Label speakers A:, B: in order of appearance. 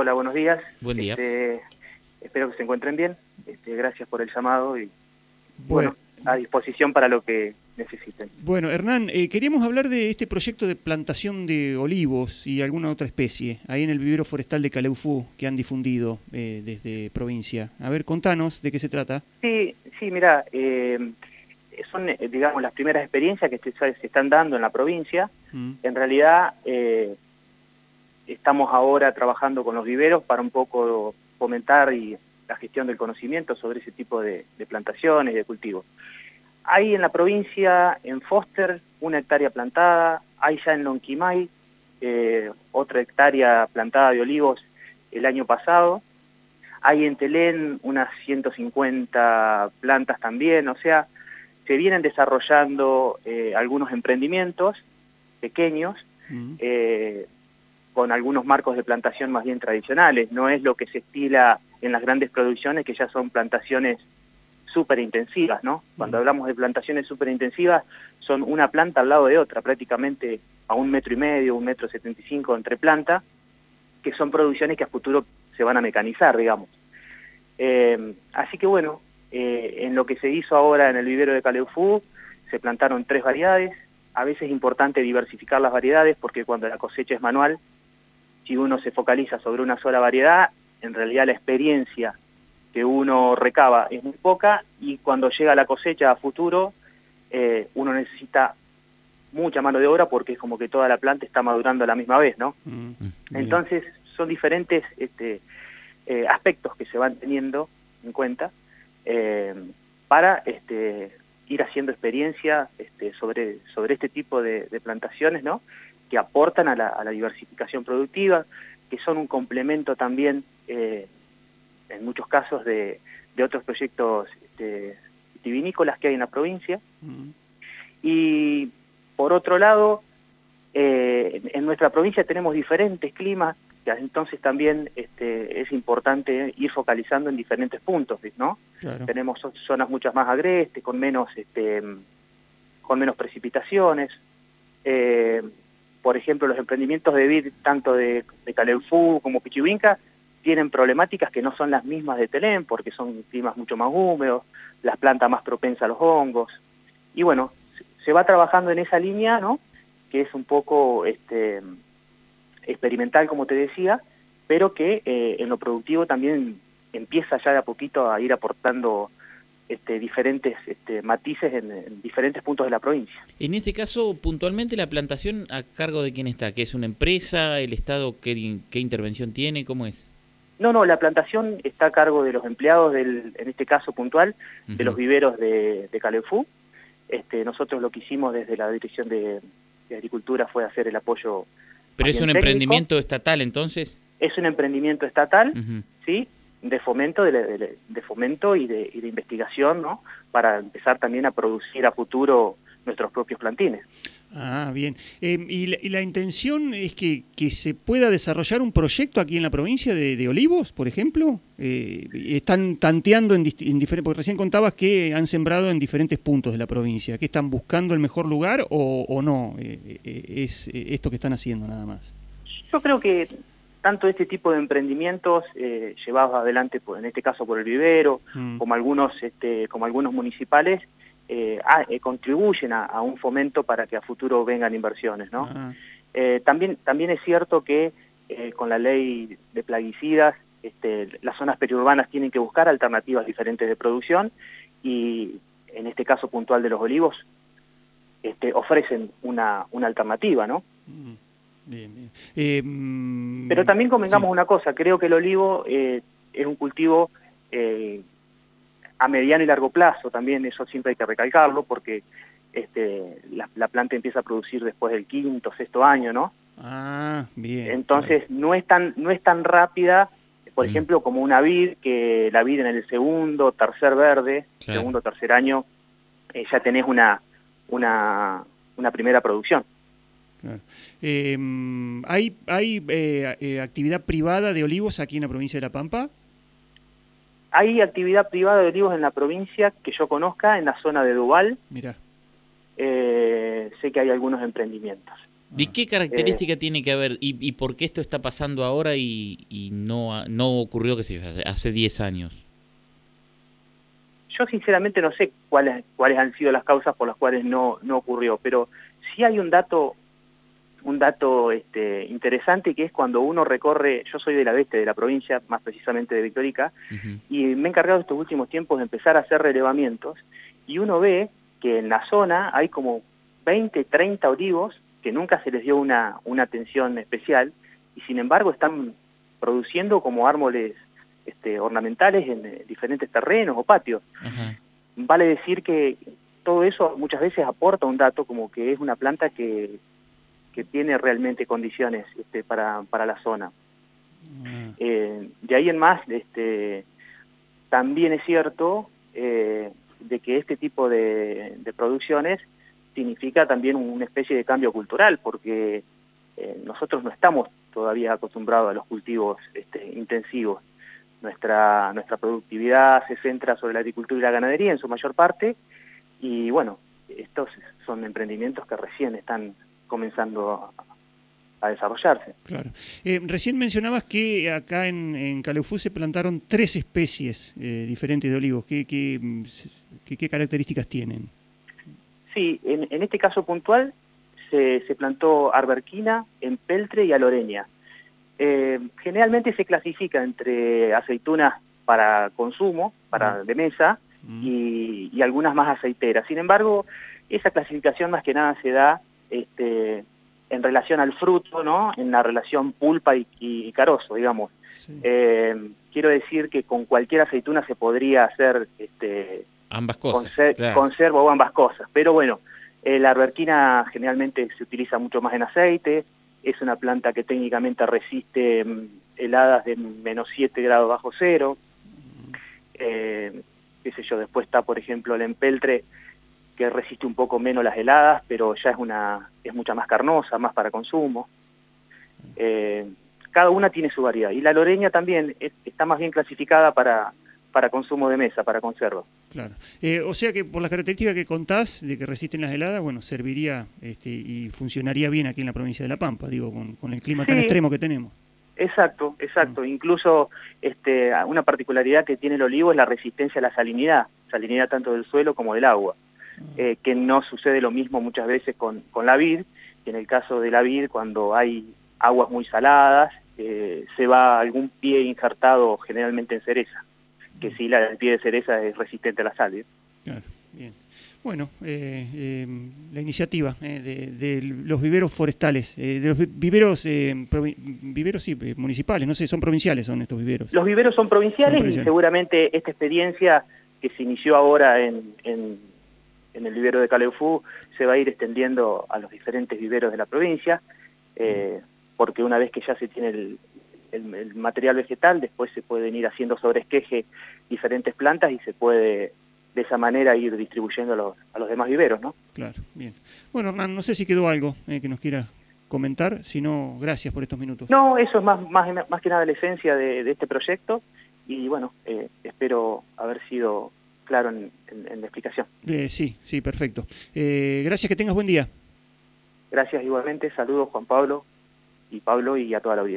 A: Hola, buenos días.
B: Buen día.
A: Este, espero que se encuentren bien. Este, gracias por el llamado y
C: Bueno.
A: bueno, a disposición para lo que necesiten.
C: Bueno, Hernán, eh, queríamos hablar de este proyecto de plantación de olivos y alguna otra especie, ahí en el vivero forestal de Caleufú, que han difundido eh, desde provincia. A ver, contanos de qué se trata.
A: Sí, sí, mira, eh, son, eh, digamos, las primeras experiencias que se, se están dando en la provincia.
C: Mm,
A: En realidad, eh, estamos ahora trabajando con los viveros para un poco fomentar y la gestión del conocimiento sobre ese tipo de, de plantaciones y de cultivos. Hay en la provincia, en Foster, una hectárea plantada, hay ya en Lonquimay eh, otra hectárea plantada de olivos el año pasado, hay en Telén unas 150 plantas también, o sea, se vienen desarrollando eh, algunos emprendimientos pequeños eh, con algunos marcos de plantación más bien tradicionales. No es lo que se estila en las grandes producciones, que ya son plantaciones súper intensivas, ¿no? Cuando hablamos de plantaciones súper intensivas, son una planta al lado de otra, prácticamente a un metro y medio, un metro setenta y cinco entre planta, que son producciones que a futuro se van a mecanizar, digamos. Eh, así que bueno, eh, en lo que se hizo ahora en el vivero de Caleufú, se plantaron tres variedades. A veces es importante diversificar las variedades porque cuando la cosecha es manual, si uno se focaliza sobre una sola variedad, en realidad la experiencia que uno recaba es muy poca y cuando llega la cosecha a futuro, eh, uno necesita mucha mano de obra porque es como que toda la planta está madurando a la misma vez, ¿no?
C: mm,
B: Mm.
A: Entonces, son diferentes este, eh, aspectos que se van teniendo en cuenta eh, para este, ir haciendo experiencia este, sobre, sobre este tipo de, de plantaciones, ¿no? Que aportan a la, a la diversificación productiva, que son un complemento también, eh, en muchos casos, de, de otros proyectos este, vitivinícolas que hay en la provincia. Y por otro lado, eh, en nuestra provincia tenemos diferentes climas, entonces también este, es importante ir focalizando en diferentes puntos, ¿no?
C: claro.
A: Tenemos zo- zonas muchas más agrestes, con menos, este, con menos precipitaciones. Eh, por ejemplo, los emprendimientos de vid, tanto de, de como Pichihuinca, tienen problemáticas que no son las mismas de Telén, porque son climas mucho más húmedos, las plantas más propensas a los hongos. Y bueno, se- se va trabajando en esa línea, ¿no? Que es un poco este, experimental, como te decía, pero que eh, en lo productivo también empieza ya de a poquito a ir aportando este, diferentes este, matices en, en diferentes puntos de la provincia.
B: En este caso, puntualmente, la plantación a cargo de quién está, que es una empresa, el Estado, qué, qué intervención tiene, cómo es.
A: No, no, la plantación está a cargo de los empleados, del, en este caso puntual, de los viveros de, de Calefú. Este, nosotros lo que hicimos desde la Dirección de, de Agricultura fue hacer el apoyo.
B: Pero es un
A: técnico.
B: emprendimiento estatal, entonces.
A: Es un emprendimiento estatal. ¿sí? de fomento de, de- de fomento y de, y de investigación, ¿no? Para empezar también a producir a futuro nuestros propios plantines.
C: Ah, bien. Eh, y, la, y la intención es que, que se pueda desarrollar un proyecto aquí en la provincia de, de olivos, por ejemplo. Eh, están tanteando en, diferentes, porque recién contabas que han sembrado en diferentes puntos de la provincia. ¿Que están buscando el mejor lugar o, o no? Eh, eh, es eh, esto que están haciendo nada más.
A: Yo creo que tanto este tipo de emprendimientos eh, llevados adelante, por- en este caso por el vivero,
C: Mm,
A: como algunos, este, como algunos municipales, eh, eh, contribuyen a, a un fomento para que a futuro vengan inversiones, ¿no?
C: ah,
A: Eh, también, también es cierto que eh, con la ley de plaguicidas, este, las zonas periurbanas tienen que buscar alternativas diferentes de producción y en este caso puntual de los olivos, este, ofrecen una, una alternativa, ¿no?
C: mm, bien, bien. Mm,
A: Pero también convengamos
C: sí.
A: una cosa, creo que el olivo eh, es un cultivo eh, a mediano y largo plazo, también eso siempre hay que recalcarlo porque este, la, la planta empieza a producir después del quinto, sexto año, ¿no?
C: Ah, bien.
A: Entonces no es tan no es tan rápida, por
B: Mm.
A: ejemplo, como una vid, que la vid en el segundo, tercer verde,
B: Claro.
A: segundo, tercer año, eh, ya tenés una, una, una primera producción.
C: Claro. Eh, mm, ¿Hay, hay eh, eh, actividad privada de olivos aquí en la provincia de La Pampa?
A: Hay actividad privada de olivos en la provincia que yo conozca, en la zona de Duval,
C: Mira.
A: eh, sé que hay algunos emprendimientos.
B: ¿Y qué característica tiene que haber? Y, por qué esto está pasando ahora y, no, no ocurrió que se hace 10 años?
A: Yo sinceramente no sé cuáles, cuáles han sido las causas por las cuales no, no ocurrió, pero sí hay un dato un dato este, interesante que es cuando uno recorre, yo soy de la oeste de la provincia, más precisamente de Victorica, y me he encargado estos últimos tiempos de empezar a hacer relevamientos, y uno ve que en la zona hay como 20, 30 olivos que nunca se les dio una, una atención especial, y sin embargo están produciendo como árboles este, ornamentales en eh, diferentes terrenos o patios. Vale decir que todo eso muchas veces aporta un dato como que es una planta que que tiene realmente condiciones este, para, para la zona. Ah. Eh, de ahí en más, este, también es cierto eh, de que este tipo de, producciones significa también una especie de cambio cultural, porque eh, nosotros no estamos todavía acostumbrados a los cultivos este, intensivos. Nuestra, nuestra productividad se centra sobre la agricultura y la ganadería en su mayor parte, y bueno, estos son emprendimientos que recién están comenzando a, desarrollarse.
C: Claro. Eh, recién mencionabas que acá en, en Calefú se plantaron tres especies eh, diferentes de olivos. ¿Qué, qué, características tienen?
A: Sí, en, este caso puntual se, se, plantó arberquina, empeltre y aloreña. Eh, generalmente se clasifica entre aceitunas para consumo, para de mesa, y, y, algunas más aceiteras. Sin embargo, esa clasificación más que nada se da este, en relación al fruto, ¿no? En la relación pulpa y, carozo, digamos. Eh, quiero decir que con cualquier aceituna se podría hacer este,
B: ambas cosas,
A: conserva o ambas cosas, pero bueno, eh, la arbequina generalmente se utiliza mucho más en aceite, es una planta que técnicamente resiste mm, heladas de menos 7 grados bajo cero, eh, qué sé yo, después está por ejemplo el empeltre, que resiste un poco menos las heladas, pero ya es una es mucha más carnosa, más para consumo. Eh, cada una tiene su variedad. Y la loreña también está más bien clasificada para, para consumo de mesa, para conserva.
C: Claro. Eh, o sea que por las características que contás de que resisten las heladas, bueno, serviría este, y funcionaría bien aquí en la provincia de La Pampa, digo, con, el clima tan extremo que tenemos.
A: Exacto, exacto. Mm. Incluso este, una particularidad que tiene el olivo es la resistencia a la salinidad, salinidad tanto del suelo como del agua. Eh, que no sucede lo mismo muchas veces con, con la vid, que en el caso de la vid, cuando hay aguas muy saladas, eh, se va algún pie injertado generalmente en cereza, que sí, la, el pie de cereza es resistente a la sal.
C: Claro, bien. Bueno, eh, la iniciativa de, los viveros forestales, de los viveros, viveros sí, municipales, no sé, son provinciales son estos viveros.
A: Los viveros son provinciales, y seguramente esta experiencia que se inició ahora en, en el vivero de Calefú se va a ir extendiendo a los diferentes viveros de la provincia, eh, porque una vez que ya se tiene el, material vegetal, después se pueden ir haciendo sobre esqueje diferentes plantas y se puede de esa manera ir distribuyendo a los, a los demás viveros, ¿no?
C: Claro, bien. Bueno, Hernán, no sé si quedó algo eh, que nos quiera comentar, si no, gracias por estos minutos.
A: No, eso es más, más, más que nada la esencia de, este proyecto y bueno, eh, espero haber sido claro en, la explicación.
C: Eh, sí, sí, perfecto. Eh, gracias, que tengas buen día.
A: Gracias igualmente, saludos Juan Pablo y Pablo y a toda la audiencia.